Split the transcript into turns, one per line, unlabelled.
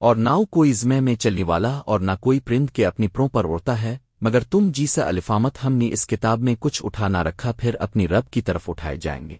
اور نہ کوئی زمے میں چلنے والا اور نہ کوئی پرند کے اپنی پروں پر اڑتا ہے، مگر تم جیسا الفامت ہم نے اس کتاب میں کچھ اٹھا نہ رکھا، پھر اپنی رب کی طرف اٹھائے جائیں گے۔